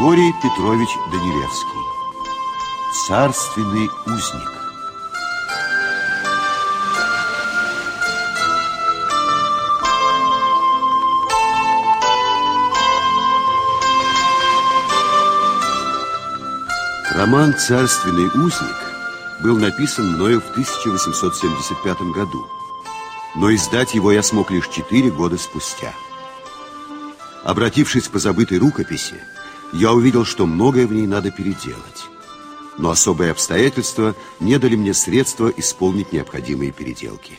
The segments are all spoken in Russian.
Григорий Петрович Данилевский. Царственный узник. Роман «Царственный узник» был написан мною в 1875 году, но издать его я смог лишь четыре года спустя. Обратившись по забытой рукописи, я увидел, что многое в ней надо переделать. Но особые обстоятельства не дали мне средства исполнить необходимые переделки.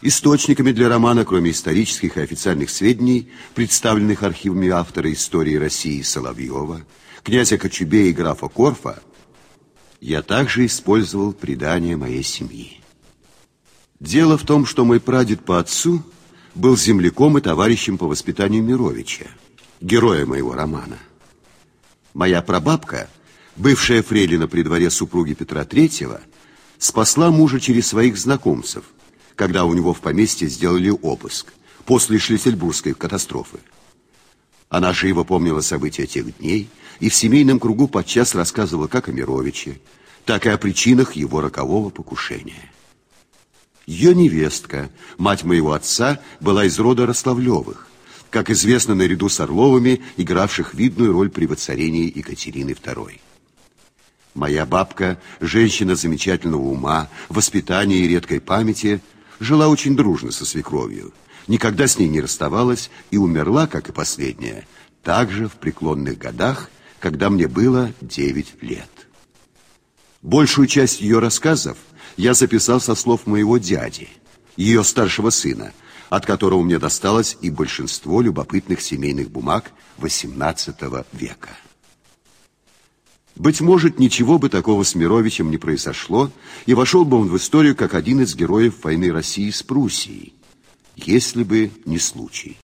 Источниками для романа, кроме исторических и официальных сведений, представленных архивами автора истории России Соловьева, князя Кочубея и графа Корфа, я также использовал предания моей семьи. Дело в том, что мой прадед по отцу был земляком и товарищем по воспитанию Мировича – героя моего романа. Моя прабабка, бывшая фрейлина при дворе супруги Петра Третьего, спасла мужа через своих знакомцев, когда у него в поместье сделали обыск после Шлиссельбургской катастрофы. Она живо помнила события тех дней и в семейном кругу подчас рассказывала как о Мировиче, так и о причинах его рокового покушения. Ее невестка, мать моего отца, была из рода Рославлевых, как известно, наряду с Орловыми, игравших видную роль при воцарении Екатерины II. Моя бабка, женщина замечательного ума, воспитания и редкой памяти, жила очень дружно со свекровью, никогда с ней не расставалась и умерла, как и последняя, также в преклонных годах, когда мне было 9 лет. Большую часть ее рассказов я записал со слов моего дяди, ее старшего сына, от которого мне досталось и большинство любопытных семейных бумаг XVIII века. Быть может, ничего бы такого с Мировичем не произошло, и вошел бы он в историю как один из героев войны России с Пруссией, если бы не случай.